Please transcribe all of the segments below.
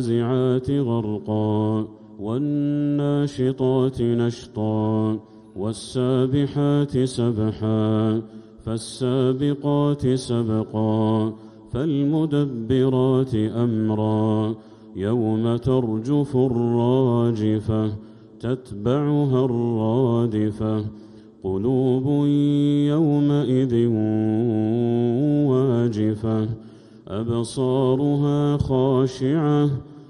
والنازعات غرقا والناشطات نشطا والسابحات سبحا فالسابقات سبقا فالمدبرات أمرا يوم ترجف الراجفة تتبعها الرادفة قلوب يومئذ واجفة أبصارها خاشعة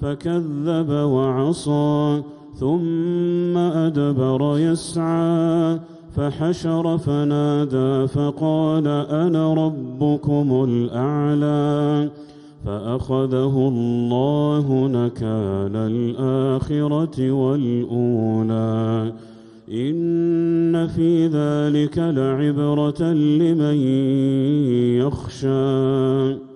فكذب وعصى ثم أدبر يسعى فحشر فنادى فقال أنا ربكم الأعلى فأخذه الله نكال الآخرة والأولى. إن في ذلك لعبرة لمن يخشى.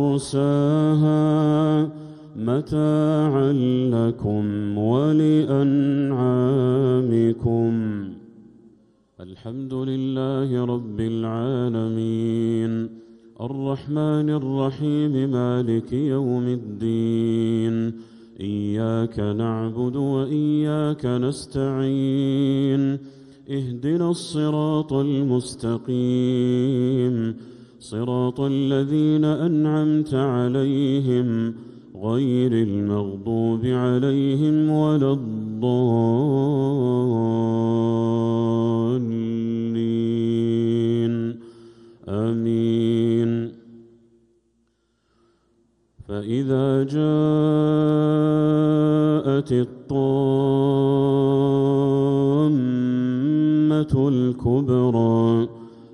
أرساها متاعا لكم ولأنعامكم. الحمد لله رب العالمين. الرحمن الرحيم مالك يوم الدين. إياك نعبد وإياك نستعين. اهدنا الصراط المستقيم. صراط الذين أنعمت عليهم غير المغضوب عليهم ولا الضالين. آمين. فإذا جاءت الطامة الكبرى